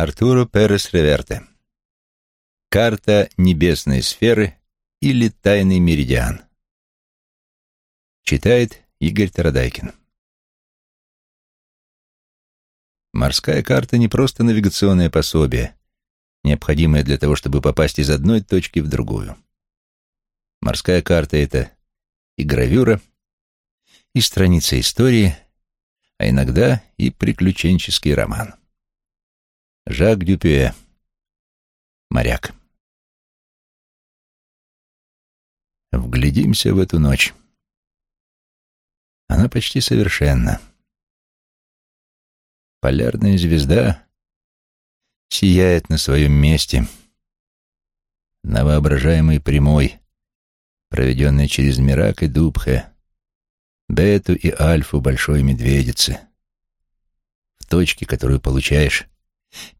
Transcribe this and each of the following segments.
Артуро Перес Реверте. Карта небесной сферы или тайный меридиан. Читает Игорь Тарадайкин. Морская карта не просто навигационное пособие, необходимое для того, чтобы попасть из одной точки в другую. Морская карта — это и гравюра, и страница истории, а иногда и приключенческий роман. Жак Дюпюэ. Моряк. Вглядимся в эту ночь. Она почти совершенна. Полярная звезда сияет на своем месте, на воображаемой прямой, проведенной через Мирак и Дубхе, Бету и Альфу Большой Медведицы, в точке, которую получаешь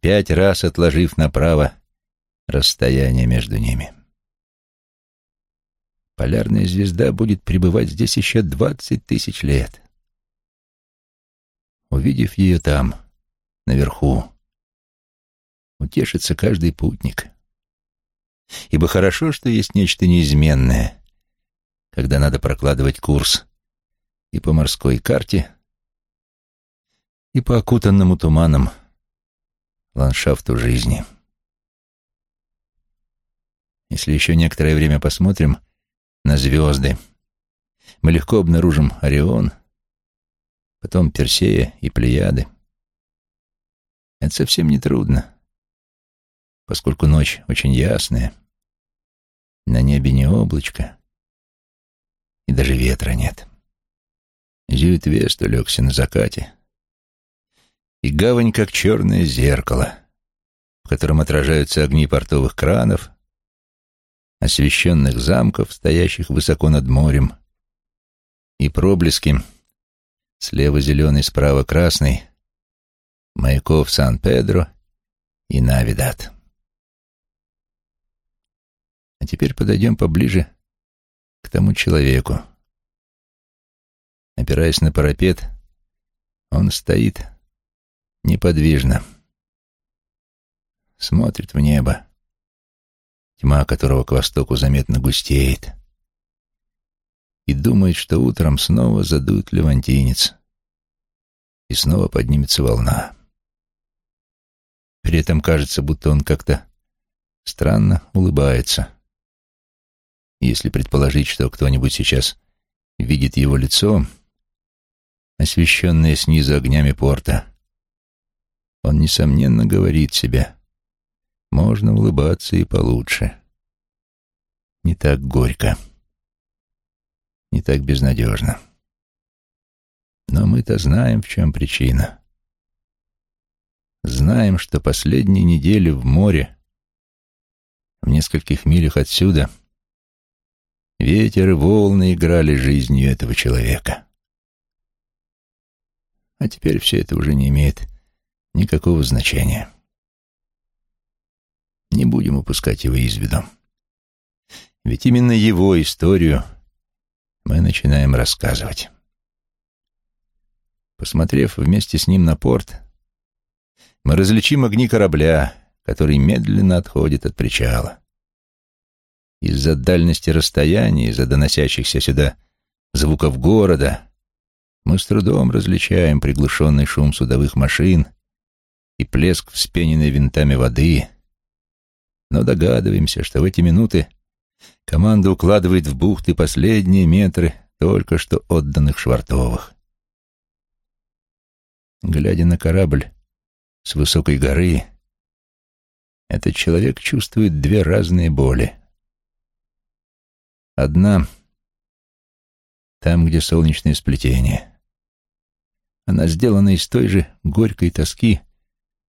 пять раз отложив направо расстояние между ними. Полярная звезда будет пребывать здесь еще двадцать тысяч лет. Увидев ее там, наверху, утешится каждый путник. Ибо хорошо, что есть нечто неизменное, когда надо прокладывать курс и по морской карте, и по окутанному туманом ландшафту жизни. Если еще некоторое время посмотрим на звезды, мы легко обнаружим Орион, потом Персея и Плеяды. Это совсем не трудно, поскольку ночь очень ясная, на небе не облачко, и даже ветра нет. Зюит Вест улегся на закате — и гавань как черное зеркало, в котором отражаются огни портовых кранов, освещенных замков, стоящих высоко над морем, и проблески, слева зеленый, справа красный, маяков Сан-Педро и Навидат. А теперь подойдем поближе к тому человеку. Опираясь на парапет, он стоит неподвижно. Смотрит в небо, тьма которого к востоку заметно густеет, и думает, что утром снова задует левантинец, и снова поднимется волна. При этом кажется, будто он как-то странно улыбается. Если предположить, что кто-нибудь сейчас видит его лицо, освещенное снизу огнями порта, он, несомненно, говорит себе, можно улыбаться и получше. Не так горько, не так безнадежно. Но мы-то знаем, в чем причина. Знаем, что последние недели в море, в нескольких милях отсюда, ветер и волны играли жизнью этого человека. А теперь все это уже не имеет никакого значения. Не будем упускать его из виду. Ведь именно его историю мы начинаем рассказывать. Посмотрев вместе с ним на порт, мы различим огни корабля, который медленно отходит от причала. Из-за дальности расстояния, из-за доносящихся сюда звуков города, мы с трудом различаем приглушенный шум судовых машин и плеск вспененной винтами воды, но догадываемся, что в эти минуты команда укладывает в бухты последние метры только что отданных швартовых. Глядя на корабль с высокой горы, этот человек чувствует две разные боли. Одна — там, где солнечное сплетение. Она сделана из той же горькой тоски,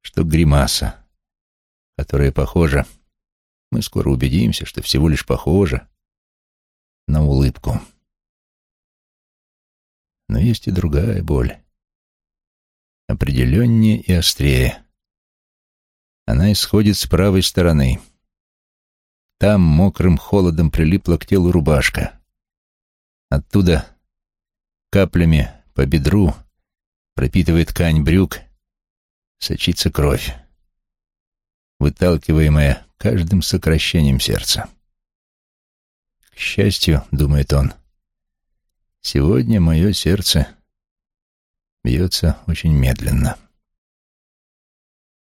что гримаса, которая похожа, мы скоро убедимся, что всего лишь похожа на улыбку. Но есть и другая боль, определеннее и острее. Она исходит с правой стороны. Там мокрым холодом прилипла к телу рубашка. Оттуда каплями по бедру пропитывает ткань брюк сочится кровь. выталкиваемая каждым сокращением сердца. К счастью, думает он, сегодня мое сердце бьется очень медленно.